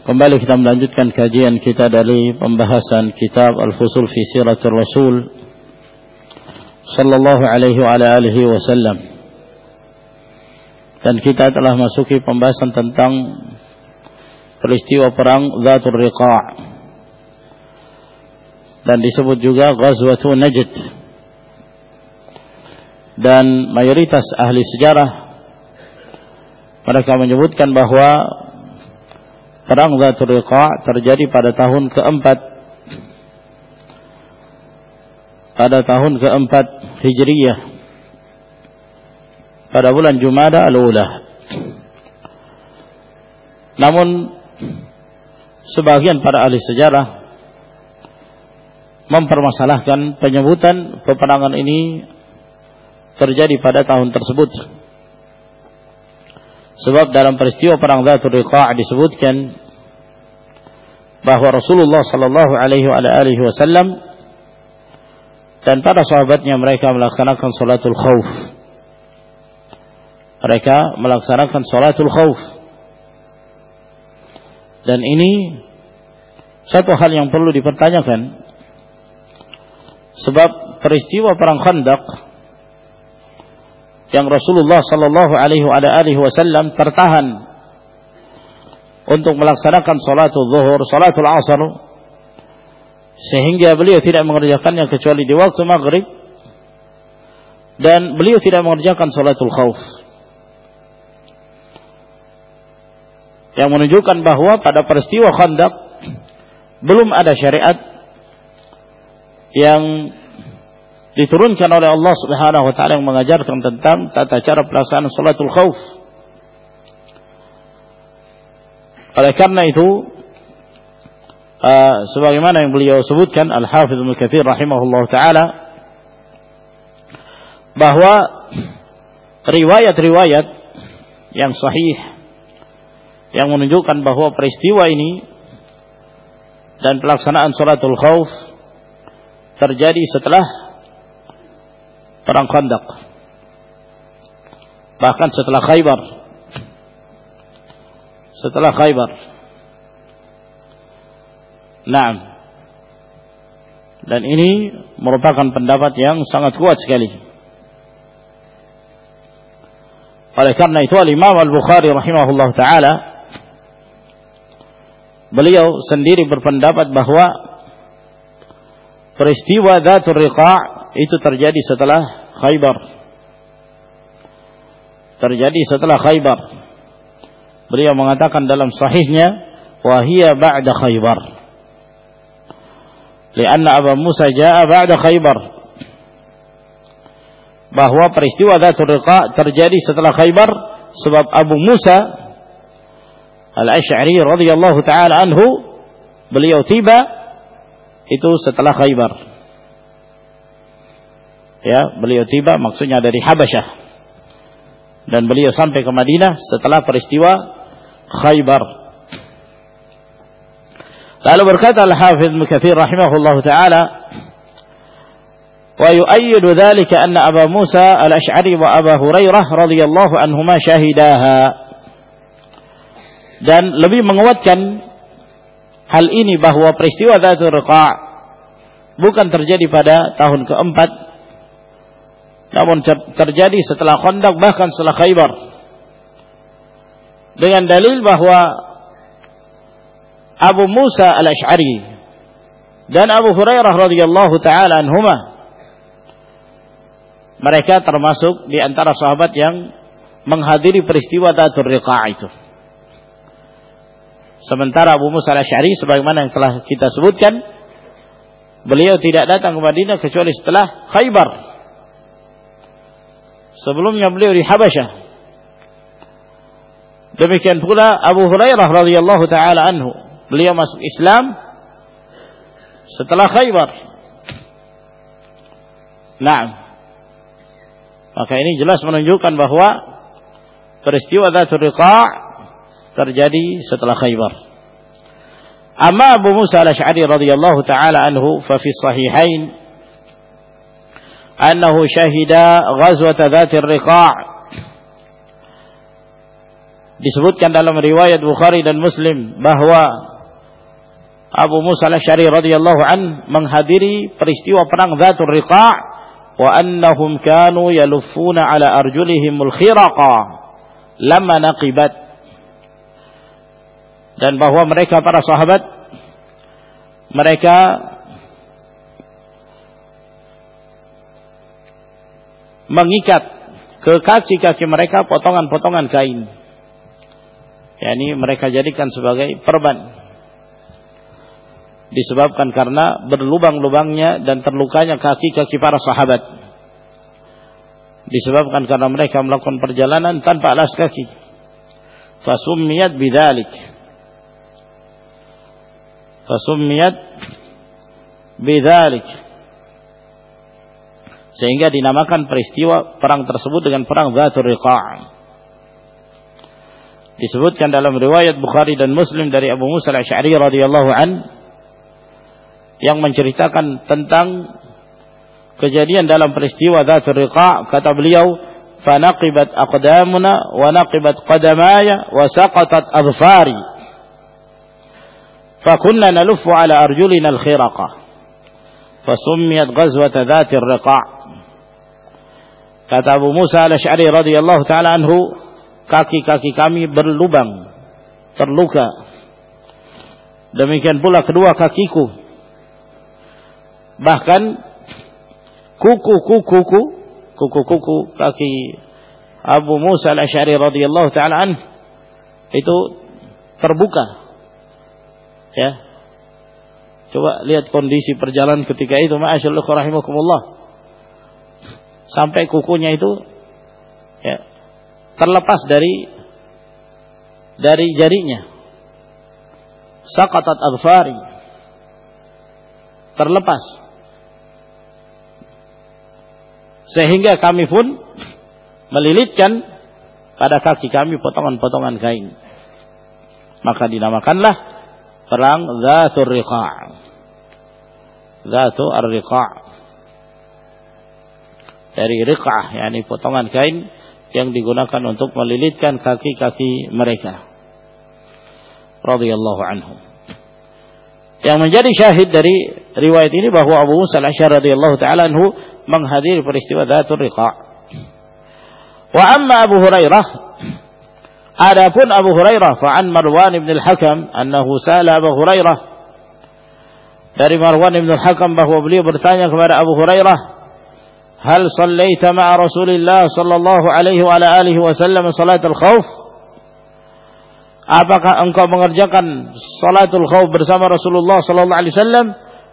Kembali kita melanjutkan kajian kita dari pembahasan kitab Al-Fusul fi Siratul Rasul sallallahu alaihi wa alihi wasallam. Dan kita telah masuki pembahasan tentang peristiwa perang Zatul Riqa' dan disebut juga Ghazwatul Najd. Dan mayoritas ahli sejarah mereka menyebutkan bahwa Perang Zatul terjadi pada tahun keempat pada tahun keempat Hijriyah pada bulan Jumada al-Ula. Namun sebagian para ahli sejarah mempermasalahkan penyebutan peperangan ini terjadi pada tahun tersebut. Sebab dalam peristiwa perang Zatul Riqa' disebutkan bahwa Rasulullah sallallahu alaihi wasallam dan para sahabatnya mereka melaksanakan salatul khauf. Mereka melaksanakan salatul khauf. Dan ini satu hal yang perlu dipertanyakan. Sebab peristiwa perang Khandaq yang Rasulullah sallallahu alaihi wasallam tertahan untuk melaksanakan salatul zuhur, salatul asar sehingga beliau tidak mengerjakannya kecuali di waktu maghrib dan beliau tidak mengerjakan salatul khauf yang menunjukkan bahwa pada peristiwa khandaq belum ada syariat yang diturunkan oleh Allah Subhanahu wa taala yang mengajarkan tentang tata cara pelaksanaan salatul khauf. Oleh karena itu uh, sebagaimana yang beliau sebutkan Al-Hafidz Ibnu Katsir rahimahullah taala bahwa riwayat-riwayat yang sahih yang menunjukkan bahwa peristiwa ini dan pelaksanaan salatul khauf terjadi setelah perang Khandaq. Bahkan setelah Khaybar. Setelah Khaybar. Naam. Dan ini merupakan pendapat yang sangat kuat sekali. Oleh karena itu Al-Imam Al-Bukhari rahimahullah taala beliau sendiri berpendapat bahwa peristiwa Dzatul Riqa' itu terjadi setelah Khaybar. Terjadi setelah Khaybar. Beliau mengatakan dalam sahihnya, wahia ba'da Khaybar. Lianna Abu Musa jaa ba'da Khaybar. Bahwa peristiwa Dhatul Riqa terjadi setelah Khaybar sebab Abu Musa Al-Asy'ari radhiyallahu taala anhu beliau tiba itu setelah Khaybar ya beliau tiba maksudnya dari Habasyah dan beliau sampai ke Madinah setelah peristiwa Khaybar lalu berkata Al-Hafidh Mukathir rahimahullah ta'ala ويؤيد ذلك أن أبا موسى الأشعري وأبا هريرة رضي الله عنهما شاهداها dan lebih menguatkan hal ini bahwa peristiwa Dhatul Riqa' bukan terjadi pada tahun keempat namun terjadi setelah Khandaq bahkan setelah Khaybar dengan dalil bahwa Abu Musa al-Ash'ari dan Abu Hurairah radhiyallahu taala anhuma mereka termasuk di antara sahabat yang menghadiri peristiwa Datul Riqa' itu. Sementara Abu Musa al-Ash'ari sebagaimana yang telah kita sebutkan beliau tidak datang ke Madinah kecuali setelah Khaybar Sebelumnya beliau di Habasyah. Demikian pula Abu Hurairah radhiyallahu taala anhu, beliau masuk Islam setelah Khaybar. Nah, maka ini jelas menunjukkan bahwa peristiwa Dzatul Riqa' terjadi setelah Khaybar. Amma Abu Musa al-Asy'ari radhiyallahu taala anhu fa fi sahihain annahu syahida ghazwat Dzatul Riqa' disebutkan dalam riwayat Bukhari dan Muslim bahwa Abu Musa al-Asy'ari radhiyallahu an menghadiri peristiwa perang Dzatul Riqa' wa annahum kanu yaluffuna ala arjulihimul khiraqa lamma naqibat. Dan bahwa mereka para sahabat mereka mengikat ke kaki-kaki mereka potongan-potongan kain. Yakni mereka jadikan sebagai perban. Disebabkan karena berlubang-lubangnya dan terlukanya kaki-kaki para sahabat. Disebabkan karena mereka melakukan perjalanan tanpa alas kaki. Fasummiyat bidzalik. Fasummiyat bidzalik sehingga dinamakan peristiwa perang tersebut dengan perang Dzatur Riqa' disebutkan dalam riwayat Bukhari dan Muslim dari Abu Musa al-Asy'ari radhiyallahu an yang menceritakan tentang kejadian dalam peristiwa Dzatul Riqa. Kata beliau wa naqibat qadamaya wa saqatat adfari fakunna naluffu ala arjulina al-khiraqa. Fasummiyat ghazwat Dzatul Riqa kata Abu Musa al-Asy'ari radhiyallahu taala anhu kaki-kaki kami berlubang, terluka. Demikian pula kedua kakiku. Bahkan kuku-kuku, kuku-kuku kaki Abu Musa al-Asy'ari radhiyallahu taala an itu terbuka. Ya. Coba lihat kondisi perjalanan ketika itu, ma'asyallahu rahimakumullah. Sampai kukunya itu ya, terlepas dari dari jarinya. Saqatat adfari. Terlepas. Sehingga kami pun melilitkan pada kaki kami potongan-potongan kain. Maka dinamakanlah perang Zatul Riqa' Zatu Ar-Riqa' dari riq'ah yakni potongan kain yang digunakan untuk melilitkan kaki-kaki mereka. Radhiyallahu anhum. Yang menjadi syahid dari riwayat ini bahwa Abu Musa al-Asy'ari radhiyallahu taala anhu menghadiri peristiwa Dzatul Riqa'. Wa amma Abu Hurairah Adapun Abu Hurairah fa'an Marwan ibn al-Hakam annahu sa'ala Abu Hurairah dari Marwan ibn al-Hakam bahwa beliau bertanya kepada Abu Hurairah هل صليت مع رسول الله صلى الله عليه وعلى آله وسلم صلاة الخوف apakah engkau mengerjakan salatul khauf bersama Rasulullah sallallahu alaihi wasallam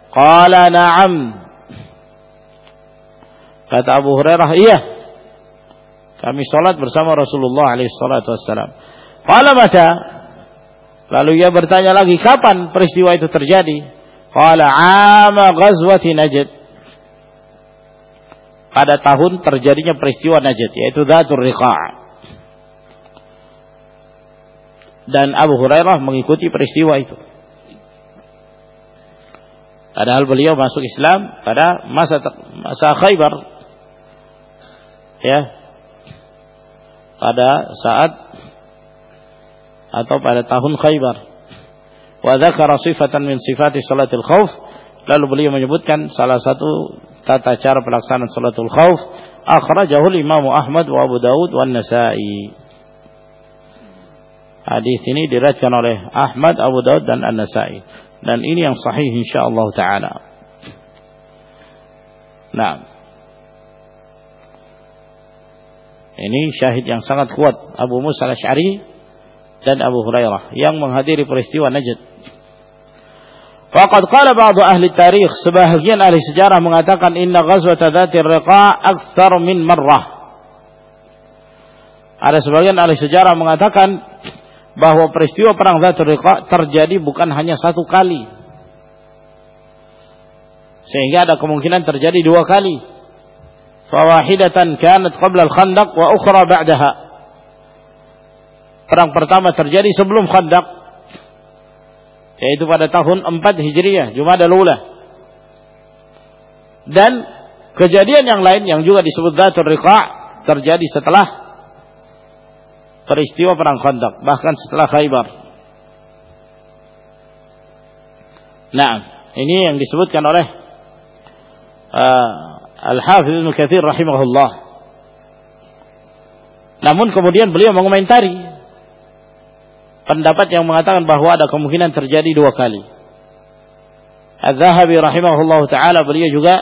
qala na'am kata Abu Hurairah iya kami salat bersama Rasulullah alaihi salatu wasallam qala mata lalu ia bertanya lagi kapan peristiwa itu terjadi qala ama ghazwati najd pada tahun terjadinya peristiwa Najd yaitu Dzatur Riqa' dan Abu Hurairah mengikuti peristiwa itu. Padahal beliau masuk Islam pada masa masa Khaybar. Ya. Pada saat atau pada tahun Khaybar. Wa dzakara sifatan min sifati salatil khauf lalu beliau menyebutkan salah satu tata cara pelaksanaan salatul khauf akhrajahu Imam Ahmad wa Abu Dawud wa Nasa'i hadis ini diriwayatkan oleh Ahmad Abu Dawud dan An-Nasa'i. Dan ini yang sahih insyaallah taala. Nah ini syahid yang sangat kuat. Abu Musa al-Asy'ari dan Abu Hurairah yang menghadiri peristiwa Najd Faqad qala ba'du ahli tarikh sebahagian ahli sejarah mengatakan inna ghazwat dzatir riqa' akthar min marrah. Ada sebagian ahli sejarah mengatakan bahwa peristiwa perang Zatul Riqa terjadi bukan hanya satu kali. Sehingga ada kemungkinan terjadi dua kali. Fawahidatan kanat qabla al-Khandaq wa ukhra ba'daha. Perang pertama terjadi sebelum Khandaq yaitu pada tahun 4 Hijriah, Jumadal Ula. Dan kejadian yang lain yang juga disebut Zatul Riqa terjadi setelah peristiwa perang Khandaq, bahkan setelah Khaybar. Nah, ini yang disebutkan oleh uh, Al-Hafiz Ibnu Katsir rahimahullah. Namun kemudian beliau mengomentari pendapat yang mengatakan bahwa ada kemungkinan terjadi dua kali. Az-Zahabi rahimahullah taala beliau juga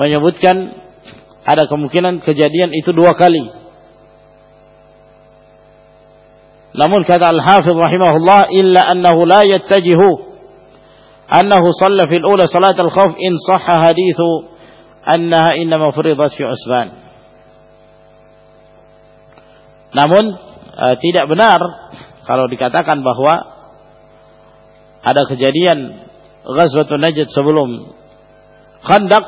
menyebutkan ada kemungkinan kejadian itu dua kali. Namun kata Al-Hafidh rahimahullah illa annahu la yattajihu annahu shalla fil ula salat al-khauf in sahha hadithu annaha innama furidat fi usban. Namun uh, tidak benar kalau dikatakan bahwa ada kejadian Ghazwatun Najd sebelum Khandaq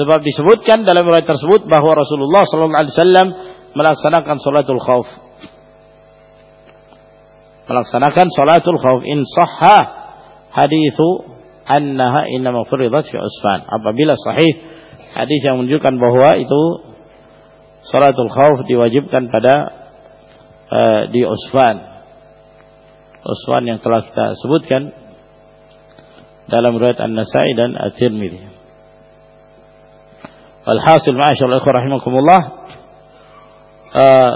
sebab disebutkan dalam riwayat tersebut bahwa Rasulullah sallallahu alaihi wasallam melaksanakan salatul khauf. Melaksanakan salatul khauf. In sahha hadithu annaha innama furidat fi usfan. Apabila sahih hadis yang menunjukkan bahwa itu salatul khauf diwajibkan pada uh, di usfan usfan yang telah kita sebutkan dalam riwayat An-Nasai dan At-Tirmidzi Alhasil ma'asyar rahimakumullah uh,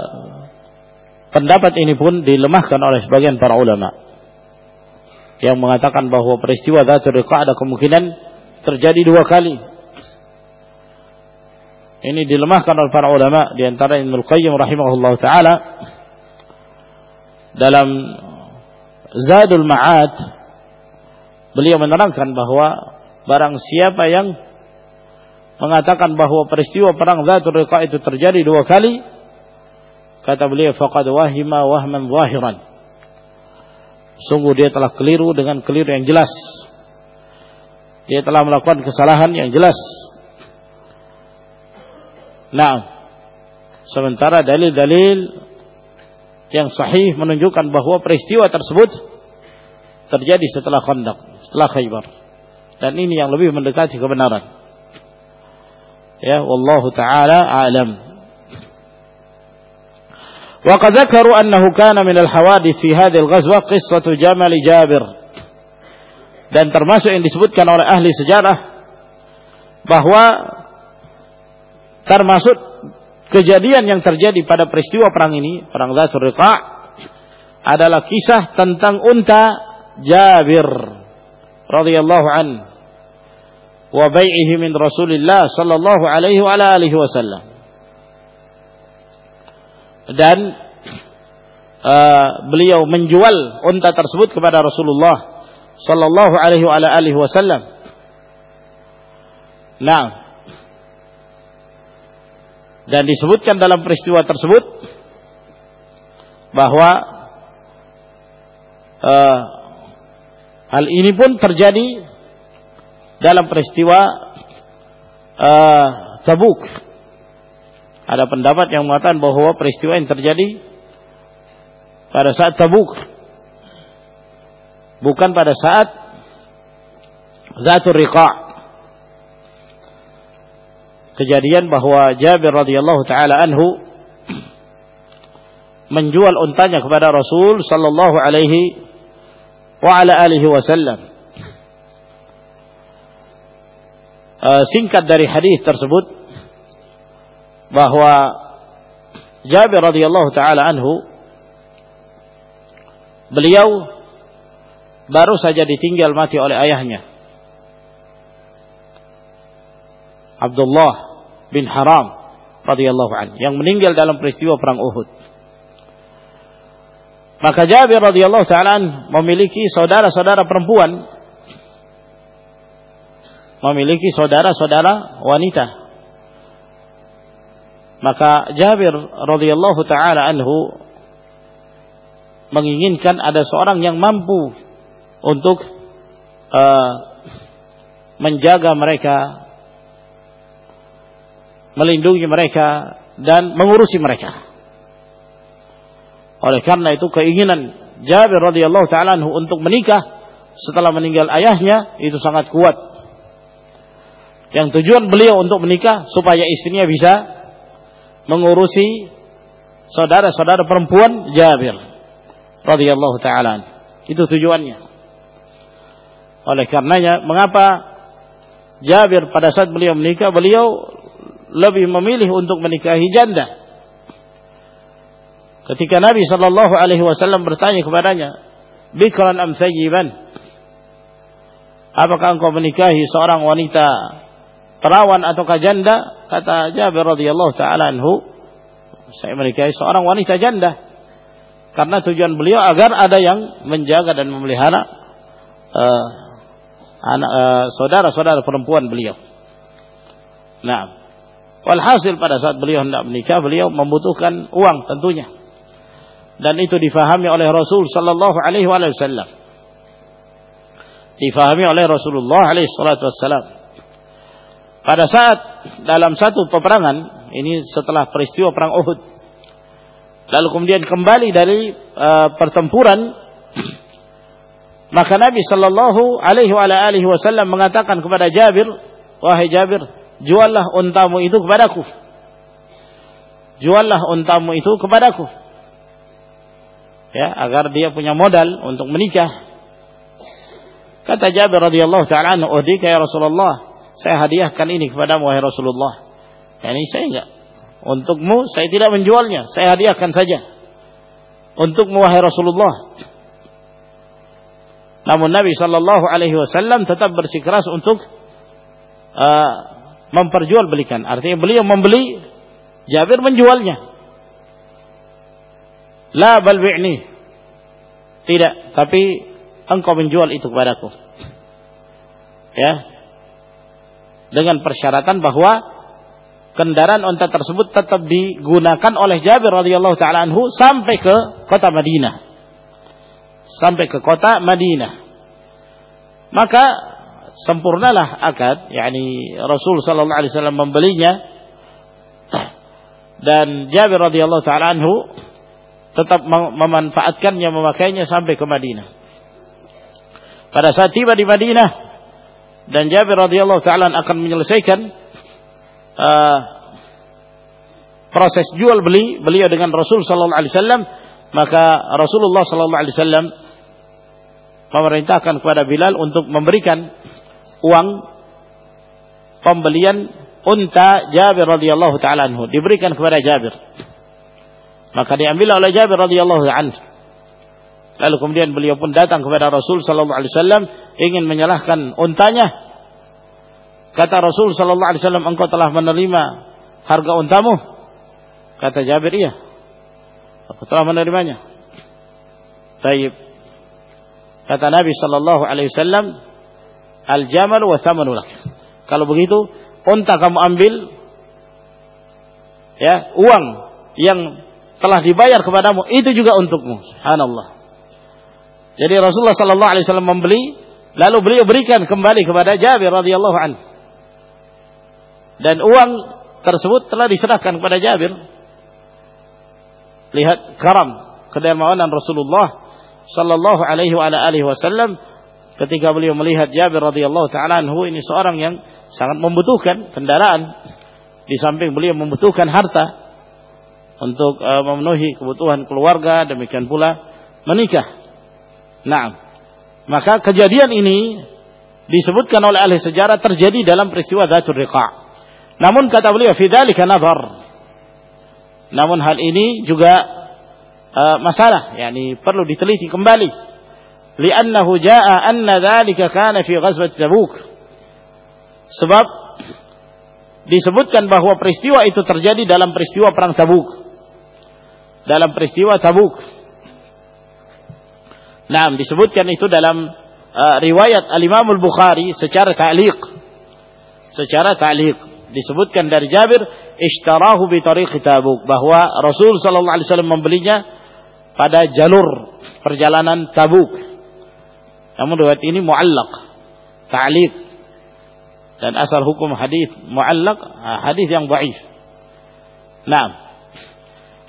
Pendapat ini pun dilemahkan oleh sebagian para ulama yang mengatakan bahwa peristiwa Dhatul Riqa ada kemungkinan terjadi dua kali. Ini dilemahkan oleh para ulama di antara Ibnu Qayyim rahimahullah taala dalam Zadul Ma'ad beliau menerangkan bahwa barang siapa yang mengatakan bahwa peristiwa perang Dhatul Riqa itu terjadi dua kali Kata beliau faqad wahima wahman zahiran. Sungguh dia telah keliru dengan keliru yang jelas. Dia telah melakukan kesalahan yang jelas. Nah, sementara dalil-dalil yang sahih menunjukkan bahwa peristiwa tersebut terjadi setelah Khandaq, setelah Khaybar. Dan ini yang lebih mendekati kebenaran. Ya, wallahu taala alam. وقد ذكروا أنه كان من الحوادث في هذه الغزوة قصة جمل جابر dan termasuk yang disebutkan oleh ahli sejarah bahwa termasuk kejadian yang terjadi pada peristiwa perang ini, perang Zatul Riqa adalah kisah tentang unta Jabir radhiyallahu an wa bai'ihi min Rasulillah sallallahu alaihi wa alihi wasallam dan uh, beliau menjual unta tersebut kepada Rasulullah sallallahu alaihi wa alihi wasallam. Nah, dan disebutkan dalam peristiwa tersebut bahwa uh, hal ini pun terjadi dalam peristiwa uh, Tabuk. Ada pendapat yang mengatakan bahwa peristiwa yang terjadi pada saat Tabuk. Bukan pada saat Zatul Riqa kejadian bahwa Jabir radhiyallahu taala anhu menjual untanya kepada Rasul sallallahu alaihi wa ala alihi wasallam. Uh, singkat dari hadis tersebut bahwa Jabir radhiyallahu taala anhu beliau baru saja ditinggal mati oleh ayahnya Abdullah bin Haram radhiyallahu anhu yang meninggal dalam peristiwa perang Uhud. Maka Jabir radhiyallahu taala memiliki saudara-saudara perempuan memiliki saudara-saudara wanita Maka Jabir radhiyallahu taala anhu menginginkan ada seorang yang mampu untuk uh, menjaga mereka, melindungi mereka dan mengurusi mereka. Oleh karena itu keinginan Jabir radhiyallahu taala untuk menikah setelah meninggal ayahnya itu sangat kuat. Yang tujuan beliau untuk menikah supaya istrinya bisa mengurusi saudara-saudara perempuan Jabir radhiyallahu taala. Itu tujuannya. Oleh karenanya mengapa Jabir pada saat beliau menikah beliau lebih memilih untuk menikahi janda Ketika Nabi Shallallahu Alaihi Wasallam bertanya kepadanya, bikran am sayyiban? Apakah engkau menikahi seorang wanita perawan atau janda? Kata Jabir radhiyallahu taala anhu, saya menikahi seorang wanita janda. Karena tujuan beliau agar ada yang menjaga dan memelihara uh, anak uh, saudara-saudara perempuan beliau. Nah, walhasil pada saat beliau hendak menikah, beliau membutuhkan uang tentunya dan itu difahami oleh Rasul sallallahu alaihi wasallam. Difahami oleh Rasulullah alaihi salatu wasallam. Pada saat dalam satu peperangan, ini setelah peristiwa perang Uhud. Lalu kemudian kembali dari uh, pertempuran maka Nabi sallallahu alaihi wasallam mengatakan kepada Jabir, "Wahai Jabir, juallah untamu itu kepadaku." Juallah untamu itu kepadaku. Ya agar dia punya modal untuk menikah. Kata Jabir radhiyallahu taala anhu uhdika ya Rasulullah saya hadiahkan ini kepadamu wahai Rasulullah. Ini saya enggak. Untukmu saya tidak menjualnya. Saya hadiahkan saja. Untukmu wahai Rasulullah. Namun Nabi sallallahu alaihi wasallam tetap bersikeras untuk uh, memperjualbelikan artinya beliau membeli Jabir menjualnya La bal bi'ni. Tidak, tapi engkau menjual itu kepadaku. Ya. Dengan persyaratan bahwa kendaraan unta tersebut tetap digunakan oleh Jabir radhiyallahu taala anhu sampai ke kota Madinah. Sampai ke kota Madinah. Maka sempurnalah akad, yakni Rasul sallallahu alaihi wasallam membelinya dan Jabir radhiyallahu taala anhu tetap memanfaatkannya memakainya sampai ke Madinah. Pada saat tiba di Madinah dan Jabir radhiyallahu taala akan menyelesaikan uh, proses jual beli beliau dengan Rasul sallallahu alaihi wasallam, maka Rasulullah sallallahu alaihi wasallam memerintahkan kepada Bilal untuk memberikan uang pembelian unta Jabir radhiyallahu taala anhu diberikan kepada Jabir maka diambil oleh Jabir radhiyallahu anhu. Lalu kemudian beliau pun datang kepada Rasul sallallahu alaihi wasallam ingin menyalahkan untanya. Kata Rasul sallallahu alaihi wasallam, "Engkau telah menerima harga untamu?" Kata Jabir, "Iya." Aku telah menerimanya. Baik. Kata Nabi sallallahu alaihi wasallam, "Al-jamal wa thamanu lak." Kalau begitu, unta kamu ambil ya, uang yang telah dibayar kepadamu itu juga untukmu. Subhanallah. Jadi Rasulullah sallallahu alaihi wasallam membeli lalu beliau berikan kembali kepada Jabir radhiyallahu anhu. Dan uang tersebut telah diserahkan kepada Jabir. Lihat karam kedermawanan Rasulullah sallallahu alaihi wa alihi wasallam ketika beliau melihat Jabir radhiyallahu taala anhu ini seorang yang sangat membutuhkan kendaraan di samping beliau membutuhkan harta untuk uh, memenuhi kebutuhan keluarga, demikian pula menikah. Nah, maka kejadian ini disebutkan oleh ahli sejarah terjadi dalam peristiwa Dhatul Riqa. Namun kata beliau fidzalika nazar. Namun hal ini juga uh, masalah, yakni perlu diteliti kembali. Li'annahu jaa anna dzalika kana fi ghazwat Tabuk. Sebab disebutkan bahwa peristiwa itu terjadi dalam peristiwa perang Tabuk dalam peristiwa Tabuk. Nah, disebutkan itu dalam uh, riwayat Al-Imam Al-Bukhari secara ta'liq. Secara ta'liq disebutkan dari Jabir, ishtarahu bi tariq Tabuk bahwa Rasul sallallahu alaihi wasallam membelinya pada jalur perjalanan Tabuk. Namun riwayat ini muallaq, ta'liq. Dan asal hukum hadis muallaq hadis yang dhaif. Naam.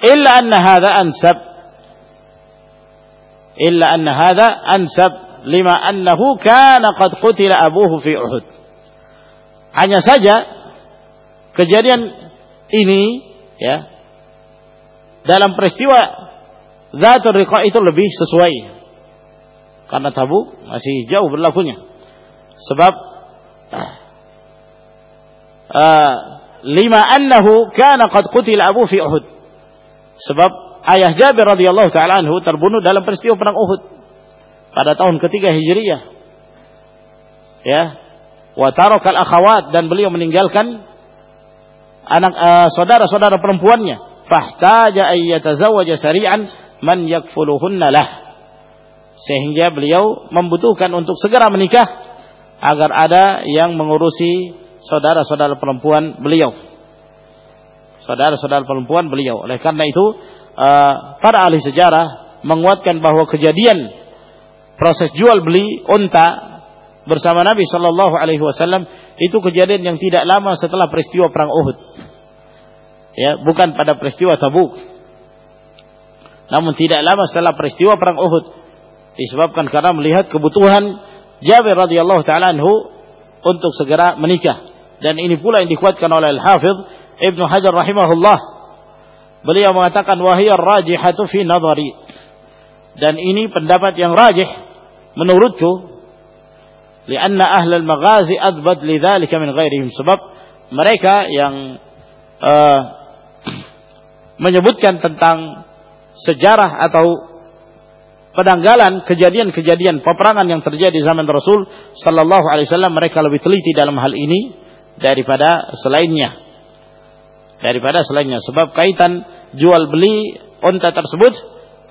Illa anna hadha ansab. Illa anna hadha ansab lima annahu kana qad qutila abuhu fi Uhud. Hanya saja kejadian ini ya dalam peristiwa Zatul Riqa itu lebih sesuai karena tabu masih jauh berlakunya. Sebab uh, lima annahu kana qad qutila Abu fi Uhud. Sebab ayah Jabir radhiyallahu taala anhu terbunuh dalam peristiwa perang Uhud. Pada tahun ketiga Hijriyah ya. Wa tarakal akhawat dan beliau meninggalkan anak uh, saudara-saudara perempuannya. Fahtaja ayyatazawwaja sari'an man yakfuluhunna lah sehingga beliau membutuhkan untuk segera menikah agar ada yang mengurusi saudara-saudara perempuan beliau saudara-saudara perempuan beliau oleh karena itu uh, para ahli sejarah menguatkan bahwa kejadian proses jual beli unta bersama Nabi Shallallahu Alaihi Wasallam itu kejadian yang tidak lama setelah peristiwa perang Uhud. Ya, bukan pada peristiwa Tabuk. Namun tidak lama setelah peristiwa perang Uhud disebabkan karena melihat kebutuhan Jabir radhiyallahu taala anhu untuk segera menikah dan ini pula yang dikuatkan oleh Al-Hafidh Ibnu Hajar rahimahullah. Beliau mengatakan wahiyar rajihatu fi nadhari. Dan ini pendapat yang rajih menurutku Lianna ahlal maghazi adbat lidzalika min ghairihim. Sebab mereka yang uh, menyebutkan tentang sejarah atau penanggalan kejadian-kejadian peperangan yang terjadi di zaman Rasul sallallahu alaihi wasallam mereka lebih teliti dalam hal ini daripada selainnya. Daripada selainnya sebab kaitan jual beli unta tersebut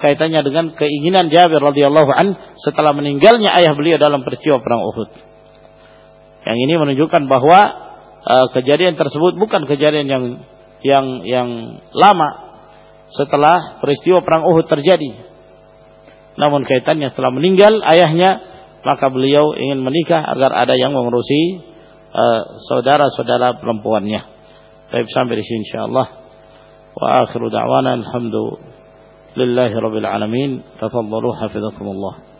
kaitannya dengan keinginan Jabir radhiyallahu an setelah meninggalnya ayah beliau dalam peristiwa perang Uhud. Yang ini menunjukkan bahwa uh, kejadian tersebut bukan kejadian yang yang yang lama setelah peristiwa perang Uhud terjadi. Namun kaitannya setelah meninggal ayahnya, maka beliau ingin menikah agar ada yang mengurusi eh, saudara-saudara perempuannya. Baik sampai di sini insyaallah. Wa akhiru da'wana alhamdulillahi rabbil alamin. Tafadhalu hafizakumullah.